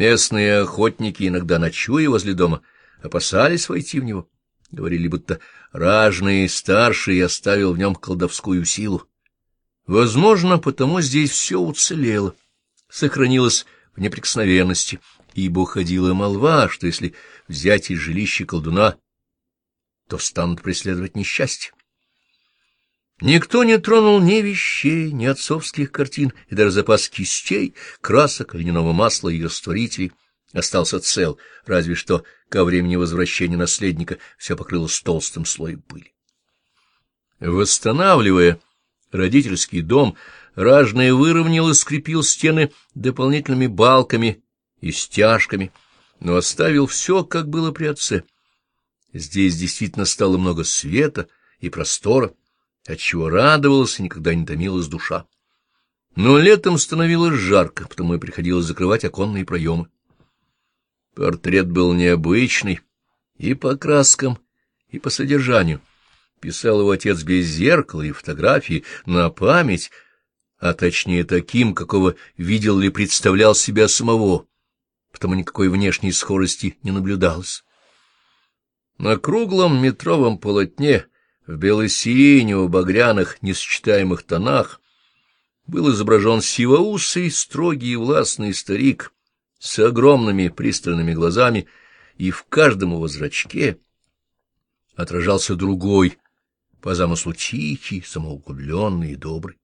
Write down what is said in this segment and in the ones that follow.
Местные охотники, иногда ночуя возле дома, опасались войти в него. Говорили, будто ражный старший оставил в нем колдовскую силу. Возможно, потому здесь все уцелело, сохранилось в неприкосновенности, ибо уходила молва, что если взять из жилища колдуна, то станут преследовать несчастье. Никто не тронул ни вещей, ни отцовских картин, и даже запас кистей, красок, льняного масла и растворителей остался цел, разве что ко времени возвращения наследника все покрылось толстым слоем пыли. Восстанавливая родительский дом, Ражный выровнял и скрепил стены дополнительными балками и стяжками, но оставил все, как было при отце. Здесь действительно стало много света и простора, отчего радовалась и никогда не томилась душа. Но летом становилось жарко, потому и приходилось закрывать оконные проемы. Портрет был необычный и по краскам, и по содержанию. Писал его отец без зеркала и фотографии на память, а точнее таким, какого видел ли представлял себя самого, потому никакой внешней скорости не наблюдалось. На круглом метровом полотне в бело-сиренево-багряных несочетаемых тонах был изображен сивоусый, строгий и властный старик с огромными пристальными глазами, и в каждом его зрачке отражался другой, по замыслу тихий, самоуглубленный и добрый.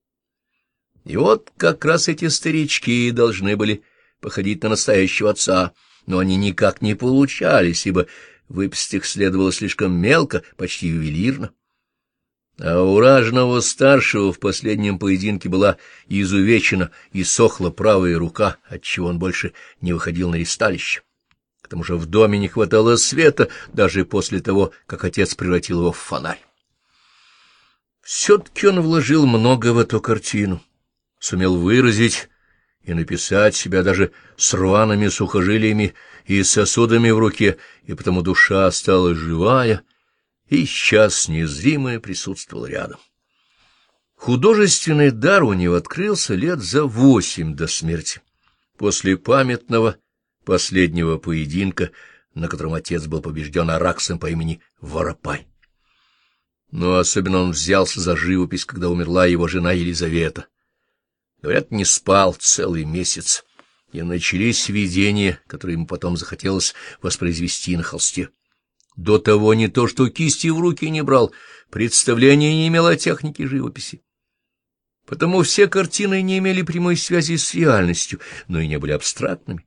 И вот как раз эти старички должны были походить на настоящего отца, но они никак не получались, ибо выписать их следовало слишком мелко, почти ювелирно. А у старшего в последнем поединке была изувечена и сохла правая рука, отчего он больше не выходил на ристалище. К тому же в доме не хватало света даже после того, как отец превратил его в фонарь. Все-таки он вложил много в эту картину, сумел выразить и написать себя даже с рваными сухожилиями и сосудами в руке, и потому душа стала живая — и сейчас незримое присутствовал рядом. Художественный дар у него открылся лет за восемь до смерти, после памятного последнего поединка, на котором отец был побежден Араксом по имени Воропай. Но особенно он взялся за живопись, когда умерла его жена Елизавета. Говорят, не спал целый месяц, и начались видения, которые ему потом захотелось воспроизвести на холсте. До того не то, что кисти в руки не брал, представления не имел о технике живописи. Потому все картины не имели прямой связи с реальностью, но и не были абстрактными.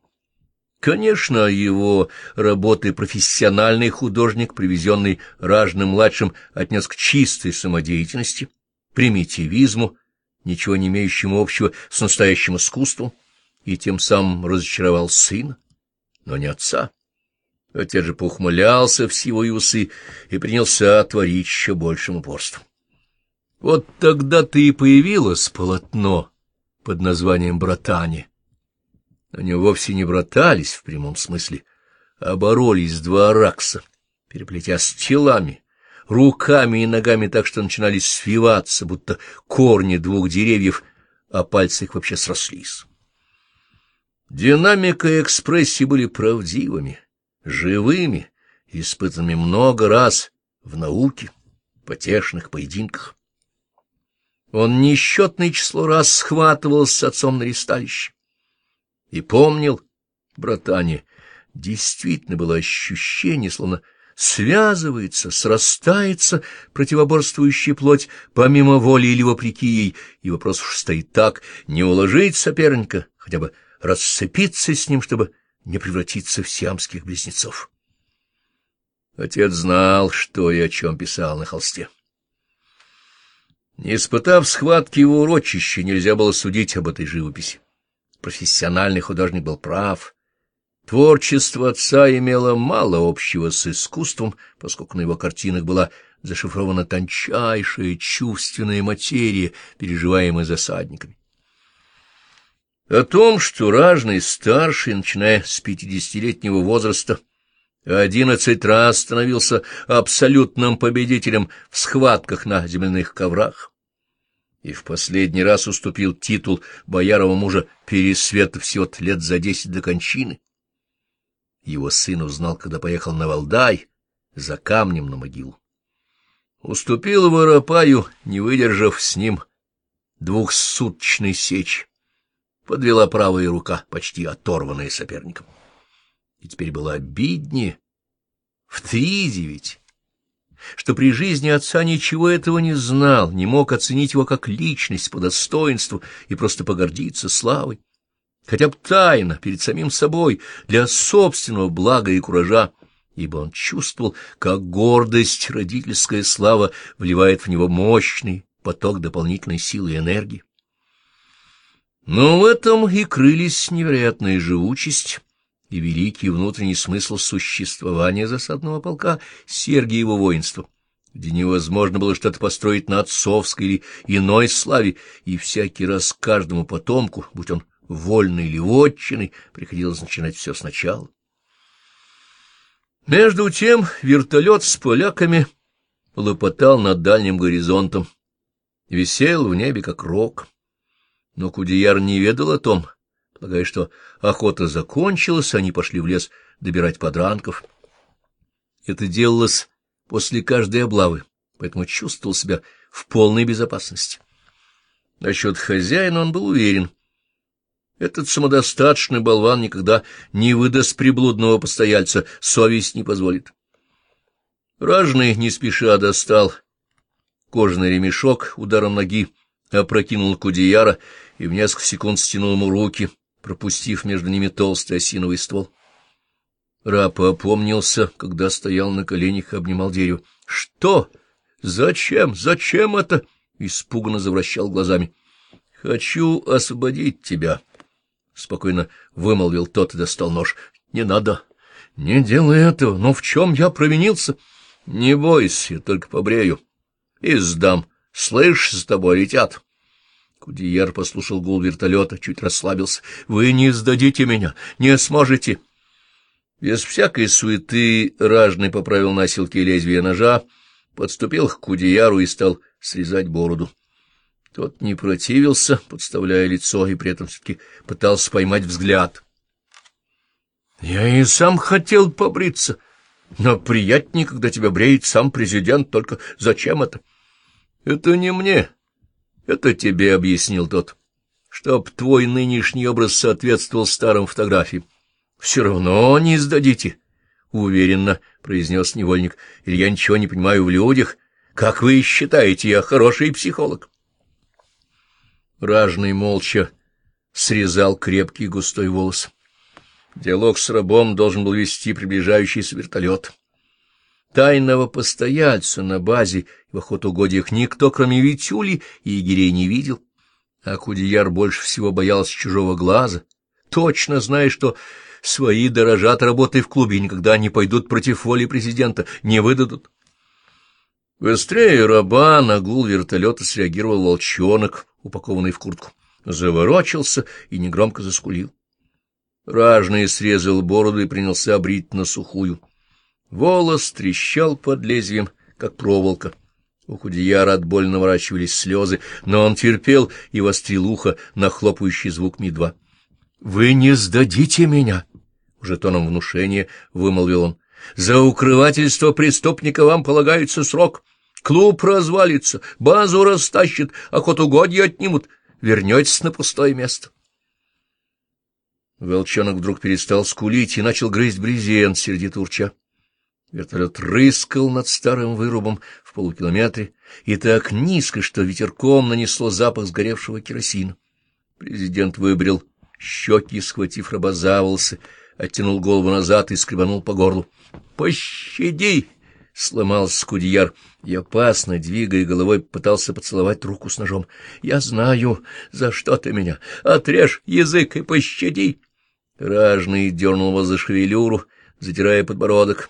Конечно, его работы профессиональный художник, привезенный Ражным-младшим, отнес к чистой самодеятельности, примитивизму, ничего не имеющему общего с настоящим искусством, и тем самым разочаровал сына, но не отца. Отец же поухмылялся в сивой усы и принялся творить еще большим упорством. Вот тогда-то и появилось полотно под названием «Братане». Они вовсе не братались в прямом смысле, а боролись два аракса, переплетя с телами, руками и ногами так, что начинали свиваться, будто корни двух деревьев, а пальцы их вообще срослись. Динамика и экспрессия были правдивыми живыми, испытанными много раз в науке, потешных поединках. Он несчетное число раз схватывался с отцом на ристалище. И помнил, братане, действительно было ощущение, словно связывается, срастается противоборствующая плоть помимо воли или вопреки ей, и вопрос уж стоит так, не уложить соперника, хотя бы расцепиться с ним, чтобы не превратиться в сиамских близнецов. Отец знал, что и о чем писал на холсте. Не испытав схватки его урочища, нельзя было судить об этой живописи. Профессиональный художник был прав. Творчество отца имело мало общего с искусством, поскольку на его картинах была зашифрована тончайшая чувственная материя, переживаемая засадниками. О том, что ражный старший, начиная с пятидесятилетнего возраста, одиннадцать раз становился абсолютным победителем в схватках на земляных коврах и в последний раз уступил титул боярова мужа Пересвета всего лет за десять до кончины, его сын узнал, когда поехал на Валдай за камнем на могилу. Уступил Воропаю, не выдержав с ним двухсуточной сечи. Подвела правая рука, почти оторванная соперником. И теперь было обиднее в три девять, что при жизни отца ничего этого не знал, не мог оценить его как личность по достоинству и просто погордиться славой, хотя бы тайно, перед самим собой, для собственного блага и куража, ибо он чувствовал, как гордость, родительская слава вливает в него мощный поток дополнительной силы и энергии. Но в этом и крылись невероятная живучесть и великий внутренний смысл существования засадного полка Сергиева воинства, где невозможно было что-то построить на отцовской или иной славе, и всякий раз каждому потомку, будь он вольный или вотчиной, приходилось начинать все сначала. Между тем вертолет с поляками лопотал над дальним горизонтом, висел в небе, как рог. Но Кудеяр не ведал о том, полагая, что охота закончилась, они пошли в лес добирать подранков. Это делалось после каждой облавы, поэтому чувствовал себя в полной безопасности. Насчет хозяина он был уверен. Этот самодостаточный болван никогда не выдаст приблудного постояльца, совесть не позволит. Ражный не спеша достал кожаный ремешок ударом ноги, опрокинул Кудеяра и в несколько секунд стянул ему руки, пропустив между ними толстый осиновый ствол. Раб опомнился, когда стоял на коленях и обнимал дерево. — Что? Зачем? Зачем это? — испуганно завращал глазами. — Хочу освободить тебя, — спокойно вымолвил тот и достал нож. — Не надо. — Не делай этого. Но в чем я провинился? — Не бойся, я только побрею. И сдам. Слышь, с тобой летят. Кудияр послушал гул вертолета, чуть расслабился. — Вы не сдадите меня, не сможете. Без всякой суеты ражный поправил носилки лезвия ножа, подступил к Кудияру и стал срезать бороду. Тот не противился, подставляя лицо, и при этом все-таки пытался поймать взгляд. — Я и сам хотел побриться, но приятнее, когда тебя бреет сам президент, только зачем это? — Это не мне, это тебе, — объяснил тот, — чтоб твой нынешний образ соответствовал старым фотографиям. — Все равно не сдадите, — уверенно произнес невольник, — или я ничего не понимаю в людях. Как вы считаете, я хороший психолог? Ражный молча срезал крепкий густой волос. Диалог с рабом должен был вести приближающийся вертолет. Тайного постояльца на базе в охотугодиях никто, кроме Витюли и егерей, не видел, а Кудияр больше всего боялся чужого глаза, точно зная, что свои дорожат работой в клубе никогда не пойдут против воли президента, не выдадут. Быстрее раба на гул вертолета среагировал волчонок, упакованный в куртку. Заворочился и негромко заскулил. Ражный срезал бороду и принялся обрить на сухую. Волос трещал под лезвием, как проволока. У Худияра от боли наворачивались слезы, но он терпел и вострил ухо на хлопающий звук Ми-2. — Вы не сдадите меня! — уже тоном внушения вымолвил он. — За укрывательство преступника вам полагается срок. Клуб развалится, базу растащит, охотугодья отнимут. Вернетесь на пустое место. Волчонок вдруг перестал скулить и начал грызть брезент, сердито урча. Вертолет рыскал над старым вырубом в полукилометре и так низко, что ветерком нанесло запах сгоревшего керосина. Президент выбрил щеки, схватив раба за волосы, оттянул голову назад и скребанул по горлу. «Пощади!» — сломался Скудияр и, опасно, двигая головой, пытался поцеловать руку с ножом. «Я знаю, за что ты меня. Отрежь язык и пощади!» Ражный дернул его за шевелюру, затирая подбородок.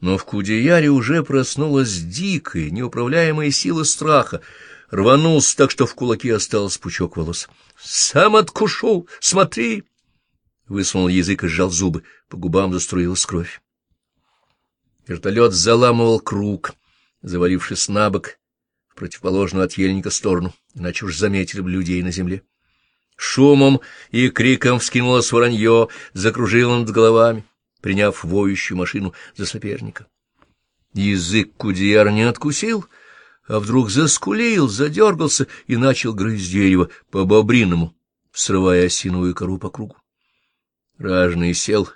Но в Кудеяре уже проснулась дикая, неуправляемая сила страха. Рванулся так, что в кулаке остался пучок волос. — Сам откушу! Смотри! Высунул язык и сжал зубы. По губам заструилась кровь. Вертолет заламывал круг, завалившись на бок в противоположную от ельника сторону, иначе уж заметили бы людей на земле. Шумом и криком вскинулось воронье, закружило над головами. Приняв воющую машину за соперника. Язык Кудияр не откусил, а вдруг заскулил, задергался и начал грызть дерево по-бобриному, срывая осиновую кору по кругу. Ражный сел